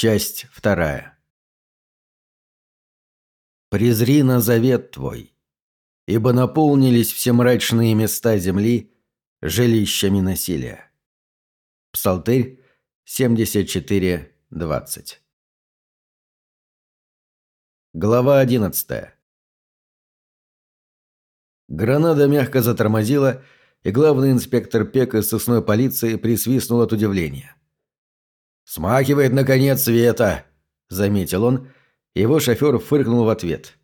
Часть вторая. «Презри на завет твой, ибо наполнились все мрачные места земли жилищами насилия». Псалтырь 74.20. Глава 11. Гранада мягко затормозила, и главный инспектор Пек из сосной полиции присвистнул от удивления. «Смахивает, наконец, света!» – заметил он. Его шофер фыркнул в ответ.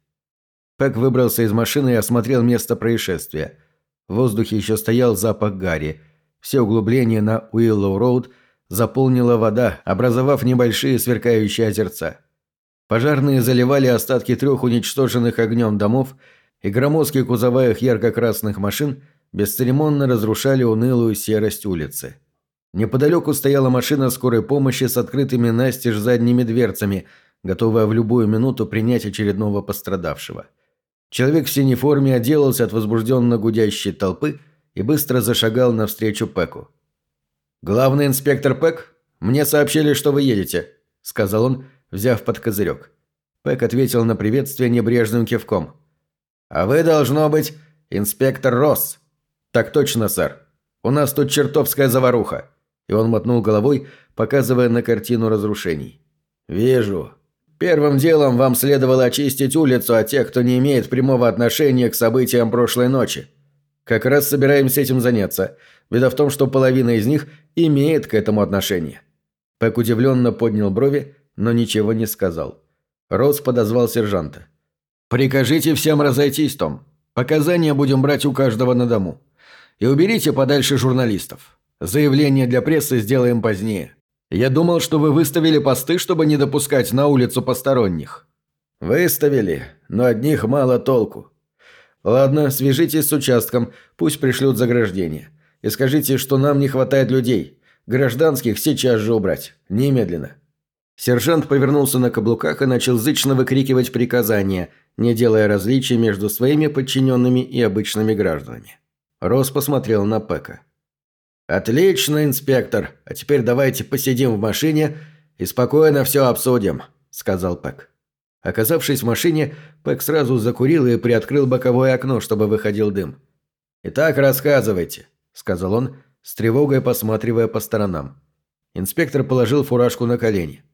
Пэк выбрался из машины и осмотрел место происшествия. В воздухе еще стоял запах гари. Все углубления на Уиллоу-Роуд заполнила вода, образовав небольшие сверкающие озерца. Пожарные заливали остатки трех уничтоженных огнем домов, и громоздкие кузова их ярко-красных машин бесцеремонно разрушали унылую серость улицы. Неподалеку стояла машина скорой помощи с открытыми настежь задними дверцами, готовая в любую минуту принять очередного пострадавшего. Человек в синей форме отделался от возбужденно гудящей толпы и быстро зашагал навстречу Пеку. «Главный инспектор Пек, мне сообщили, что вы едете», – сказал он, взяв под козырек. Пек ответил на приветствие небрежным кивком. «А вы, должно быть, инспектор Росс». «Так точно, сэр. У нас тут чертовская заваруха. И он мотнул головой, показывая на картину разрушений. «Вижу. Первым делом вам следовало очистить улицу от тех, кто не имеет прямого отношения к событиям прошлой ночи. Как раз собираемся этим заняться. Беда в том, что половина из них имеет к этому отношение». Пэк удивленно поднял брови, но ничего не сказал. Росс подозвал сержанта. «Прикажите всем разойтись, Том. Показания будем брать у каждого на дому. И уберите подальше журналистов. Заявление для прессы сделаем позднее. Я думал, что вы выставили посты, чтобы не допускать на улицу посторонних». «Выставили, но от них мало толку». «Ладно, свяжитесь с участком, пусть пришлют заграждение. И скажите, что нам не хватает людей. Гражданских сейчас же убрать. Немедленно». Сержант повернулся на каблуках и начал зычно выкрикивать приказания, не делая различий между своими подчиненными и обычными гражданами. Рос посмотрел на Пека. «Отлично, инспектор. А теперь давайте посидим в машине и спокойно все обсудим», – сказал Пэк. Оказавшись в машине, Пэк сразу закурил и приоткрыл боковое окно, чтобы выходил дым. «Итак, рассказывайте», – сказал он, с тревогой посматривая по сторонам. Инспектор положил фуражку на колени.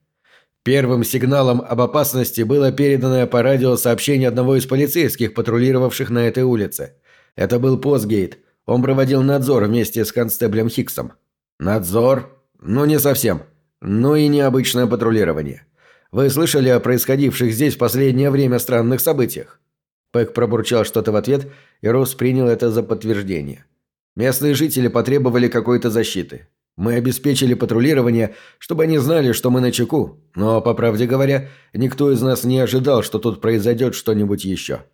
Первым сигналом об опасности было переданное по радио сообщение одного из полицейских, патрулировавших на этой улице. Это был Постгейт – он проводил надзор вместе с констеблем Хиксом. Надзор? Ну, не совсем. Ну и необычное патрулирование. Вы слышали о происходивших здесь в последнее время странных событиях? Пэк пробурчал что-то в ответ, и Росс принял это за подтверждение. Местные жители потребовали какой-то защиты. Мы обеспечили патрулирование, чтобы они знали, что мы на чеку, но, по правде говоря, никто из нас не ожидал, что тут произойдет что-нибудь еще.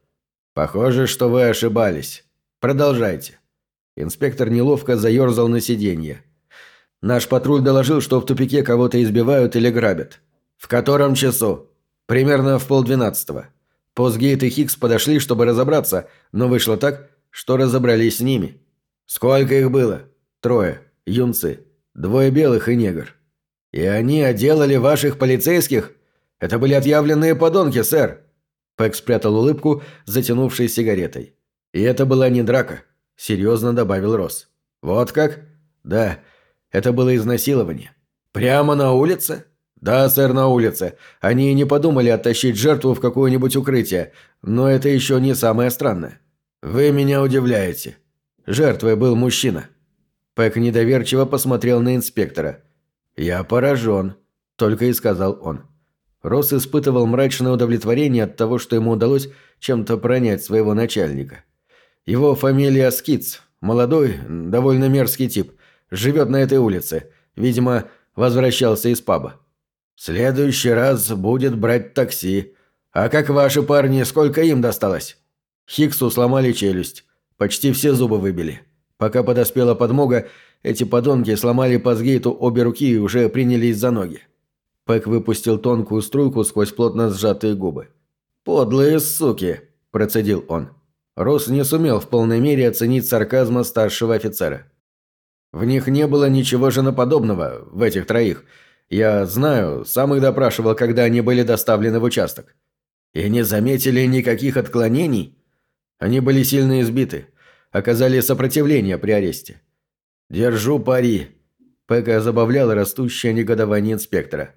Похоже, что вы ошибались. Продолжайте. Инспектор неловко заерзал на сиденье. «Наш патруль доложил, что в тупике кого-то избивают или грабят. В котором часу? Примерно в полдвенадцатого. Постгейт и Хикс подошли, чтобы разобраться, но вышло так, что разобрались с ними. Сколько их было? Трое. Юнцы. Двое белых и негр. И они отделали ваших полицейских? Это были отъявленные подонки, сэр. Пэк спрятал улыбку, затянувшись сигаретой. И это была не драка серьезно добавил Росс. «Вот как?» «Да, это было изнасилование». «Прямо на улице?» «Да, сэр, на улице. Они не подумали оттащить жертву в какое-нибудь укрытие, но это еще не самое странное». «Вы меня удивляете». Жертвой был мужчина. Пэк недоверчиво посмотрел на инспектора. «Я поражен», — только и сказал он. Росс испытывал мрачное удовлетворение от того, что ему удалось чем-то пронять своего начальника. Его фамилия Скиц. Молодой, довольно мерзкий тип. Живет на этой улице. Видимо, возвращался из паба. В следующий раз будет брать такси. А как ваши парни, сколько им досталось? Хиксу сломали челюсть. Почти все зубы выбили. Пока подоспела подмога, эти подонки сломали Пазгейту обе руки и уже принялись за ноги. Пэк выпустил тонкую струйку сквозь плотно сжатые губы. «Подлые суки!» – процедил он. Росс не сумел в полной мере оценить сарказма старшего офицера. В них не было ничего женоподобного, в этих троих. Я знаю, сам их допрашивал, когда они были доставлены в участок. И не заметили никаких отклонений? Они были сильно избиты, оказали сопротивление при аресте. Держу пари. Пэка забавлял растущее негодование инспектора.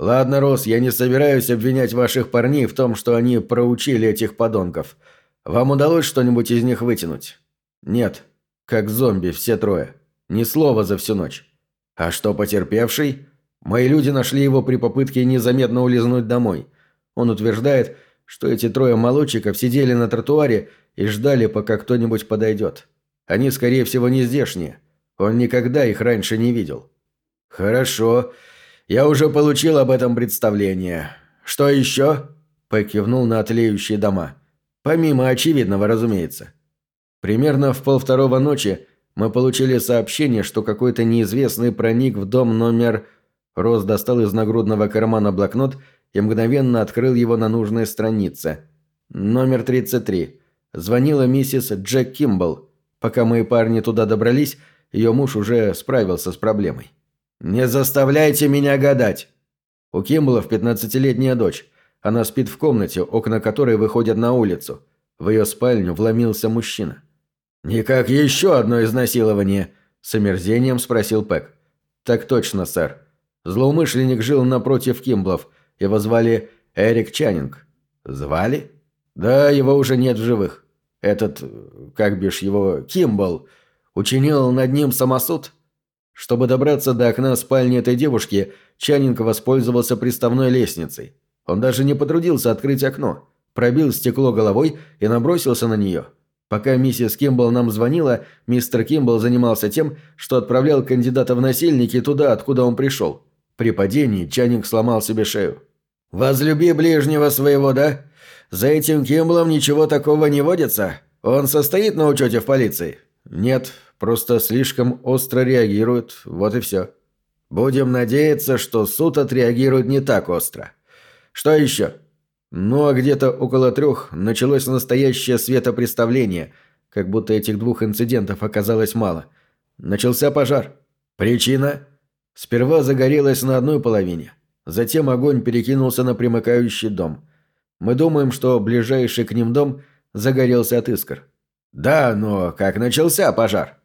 «Ладно, Рос, я не собираюсь обвинять ваших парней в том, что они проучили этих подонков. Вам удалось что-нибудь из них вытянуть?» «Нет. Как зомби, все трое. Ни слова за всю ночь. А что потерпевший? Мои люди нашли его при попытке незаметно улизнуть домой. Он утверждает, что эти трое молодчиков сидели на тротуаре и ждали, пока кто-нибудь подойдет. Они, скорее всего, не здешние. Он никогда их раньше не видел. Хорошо. Я уже получил об этом представление. Что еще? Пэк кивнул на отлеющие дома. Помимо очевидного, разумеется. Примерно в полвторого ночи мы получили сообщение, что какой-то неизвестный проник в дом номер... Рос достал из нагрудного кармана блокнот и мгновенно открыл его на нужной странице. Номер 33. Звонила миссис Джек Кимбл. Пока мои парни туда добрались, ее муж уже справился с проблемой. «Не заставляйте меня гадать!» У Кимбла в пятнадцатилетняя дочь. Она спит в комнате, окна которой выходят на улицу. В ее спальню вломился мужчина. «Никак еще одно изнасилование?» – с омерзением спросил Пэк. «Так точно, сэр. Злоумышленник жил напротив Кимблов. Его звали Эрик Чаннинг». «Звали?» «Да, его уже нет в живых. Этот, как бишь его, Кимбл, учинил над ним самосуд?» Чтобы добраться до окна спальни этой девушки, Чаннинг воспользовался приставной лестницей. Он даже не потрудился открыть окно, пробил стекло головой и набросился на нее. Пока миссис Кимбл нам звонила, мистер Кимбл занимался тем, что отправлял кандидата в насильники туда, откуда он пришел. При падении Чаннинг сломал себе шею. «Возлюби ближнего своего, да? За этим Кимблом ничего такого не водится? Он состоит на учете в полиции?» «Нет, просто слишком остро реагирует, вот и все». «Будем надеяться, что суд отреагирует не так остро. Что еще?» Ну а где-то около трех началось настоящее светопреставление, как будто этих двух инцидентов оказалось мало. Начался пожар. Причина? Сперва загорелось на одной половине, затем огонь перекинулся на примыкающий дом. Мы думаем, что ближайший к ним дом загорелся от искр. «Да, но как начался пожар?»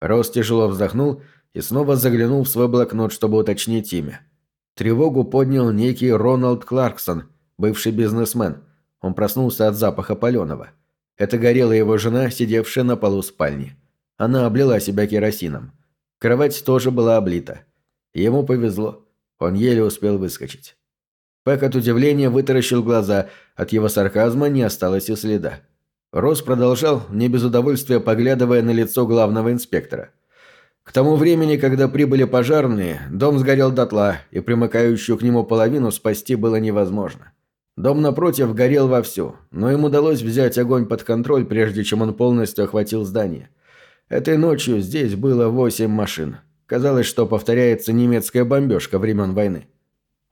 Рос тяжело вздохнул и снова заглянул в свой блокнот, чтобы уточнить имя. Тревогу поднял некий Роналд Кларксон, бывший бизнесмен. Он проснулся от запаха паленого. Это горела его жена, сидевшая на полу спальни. Она облила себя керосином. Кровать тоже была облита. Ему повезло. Он еле успел выскочить. Пэк от удивления вытаращил глаза, от его сарказма не осталось и следа. Рос продолжал, не без удовольствия поглядывая на лицо главного инспектора. К тому времени, когда прибыли пожарные, дом сгорел дотла, и примыкающую к нему половину спасти было невозможно. Дом напротив горел вовсю, но им удалось взять огонь под контроль, прежде чем он полностью охватил здание. Этой ночью здесь было восемь машин. Казалось, что повторяется немецкая бомбежка времен войны.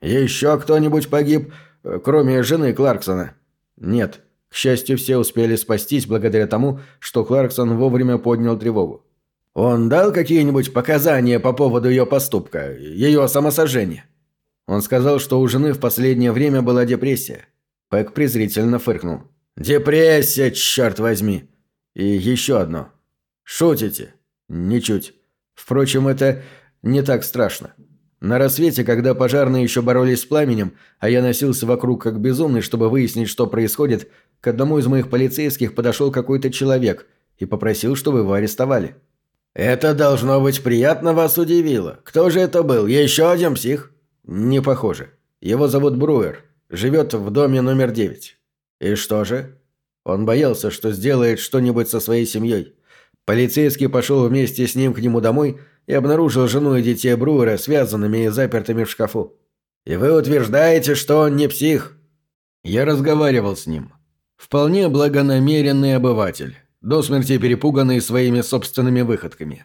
«Еще кто-нибудь погиб, э, кроме жены Кларксона?» «Нет. К счастью, все успели спастись благодаря тому, что Кларксон вовремя поднял тревогу. Он дал какие-нибудь показания по поводу ее поступка, ее самосожжения?» Он сказал, что у жены в последнее время была депрессия. Пэк презрительно фыркнул. «Депрессия, черт возьми!» «И еще одно. Шутите?» «Ничуть. Впрочем, это не так страшно. На рассвете, когда пожарные еще боролись с пламенем, а я носился вокруг как безумный, чтобы выяснить, что происходит, к одному из моих полицейских подошел какой-то человек и попросил, чтобы его арестовали». «Это должно быть приятно вас удивило. Кто же это был? Еще один псих?» «Не похоже. Его зовут Бруер. Живет в доме номер девять». «И что же?» Он боялся, что сделает что-нибудь со своей семьей. Полицейский пошел вместе с ним к нему домой и обнаружил жену и детей Бруера связанными и запертыми в шкафу. «И вы утверждаете, что он не псих?» Я разговаривал с ним. Вполне благонамеренный обыватель, до смерти перепуганный своими собственными выходками.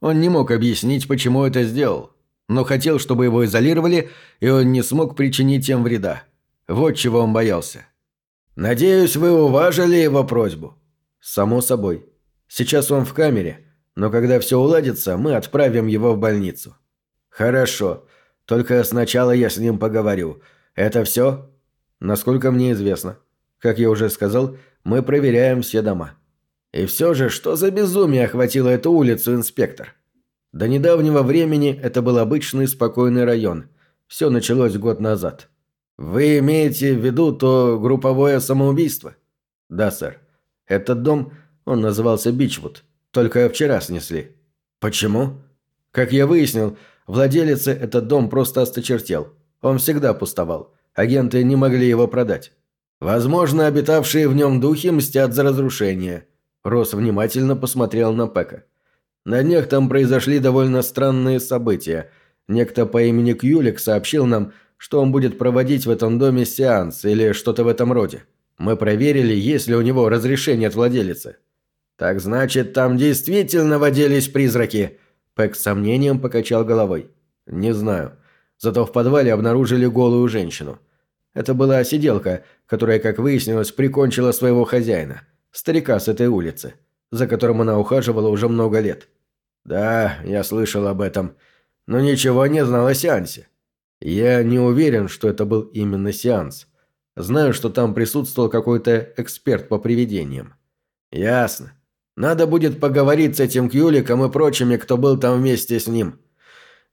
Он не мог объяснить, почему это сделал, но хотел, чтобы его изолировали, и он не смог причинить тем вреда. Вот чего он боялся. «Надеюсь, вы уважили его просьбу?» «Само собой. Сейчас он в камере, но когда все уладится, мы отправим его в больницу». «Хорошо. Только сначала я с ним поговорю. Это все? Насколько мне известно. Как я уже сказал, мы проверяем все дома. И все же, что за безумие охватило эту улицу, инспектор? До недавнего времени это был обычный спокойный район. Все началось год назад. Вы имеете в виду то групповое самоубийство? Да, сэр. Этот дом, он назывался Бичвуд, только вчера снесли. Почему? Как я выяснил, владелице этот дом просто осточертел. Он всегда пустовал. Агенты не могли его продать. Возможно, обитавшие в нем духи мстят за разрушение. Росс внимательно посмотрел на Пека. На днях там произошли довольно странные события. Некто по имени Кьюлик сообщил нам, что он будет проводить в этом доме сеанс или что-то в этом роде. Мы проверили, есть ли у него разрешение от владелицы. Так значит, там действительно водились призраки. Пэк с сомнением покачал головой. Не знаю. Зато в подвале обнаружили голую женщину. Это была сиделка, которая, как выяснилось, прикончила своего хозяина, старика с этой улицы, за которым она ухаживала уже много лет. «Да, я слышал об этом, но ничего не знал о сеансе. Я не уверен, что это был именно сеанс. Знаю, что там присутствовал какой-то эксперт по привидениям». «Ясно. Надо будет поговорить с этим Кьюликом и прочими, кто был там вместе с ним.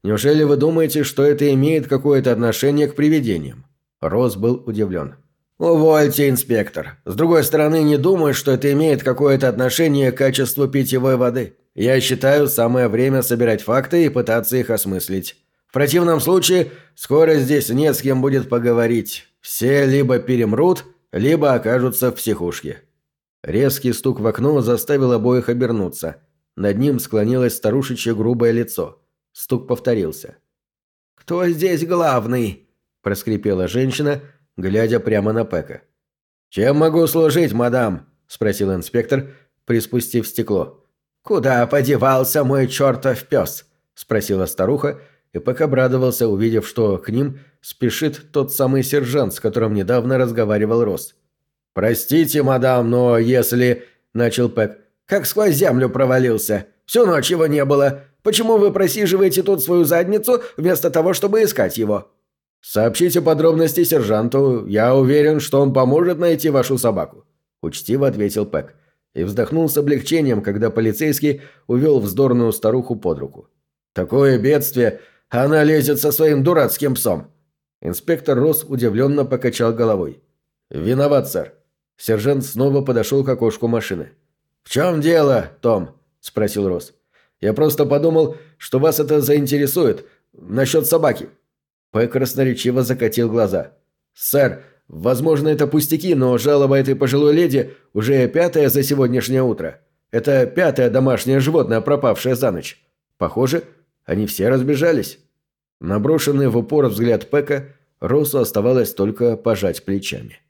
Неужели вы думаете, что это имеет какое-то отношение к привидениям?» Рос был удивлен. «Увольте, инспектор. С другой стороны, не думаю, что это имеет какое-то отношение к качеству питьевой воды. Я считаю, самое время собирать факты и пытаться их осмыслить. В противном случае, скоро здесь не с кем будет поговорить. Все либо перемрут, либо окажутся в психушке». Резкий стук в окно заставил обоих обернуться. Над ним склонилось старушечье грубое лицо. Стук повторился. «Кто здесь главный?» – проскрипела женщина – глядя прямо на Пека. «Чем могу служить, мадам?» – спросил инспектор, приспустив стекло. «Куда подевался мой чертов пес?» – спросила старуха, и Пэк обрадовался, увидев, что к ним спешит тот самый сержант, с которым недавно разговаривал Рос. «Простите, мадам, но если...» – начал Пэк. «Как сквозь землю провалился. Всю ночь его не было. Почему вы просиживаете тут свою задницу, вместо того, чтобы искать его?» «Сообщите подробности сержанту. Я уверен, что он поможет найти вашу собаку», – учтиво ответил Пэк. И вздохнул с облегчением, когда полицейский увел вздорную старуху под руку. «Такое бедствие! Она лезет со своим дурацким псом!» Инспектор Росс удивленно покачал головой. «Виноват, сэр». Сержант снова подошел к окошку машины. «В чем дело, Том?» – спросил Росс. «Я просто подумал, что вас это заинтересует. Насчет собаки». Пэ красноречиво закатил глаза. «Сэр, возможно, это пустяки, но жалоба этой пожилой леди уже пятая за сегодняшнее утро. Это пятое домашнее животное, пропавшее за ночь. Похоже, они все разбежались». Наброшенный в упор взгляд Пэка, Росу оставалось только пожать плечами.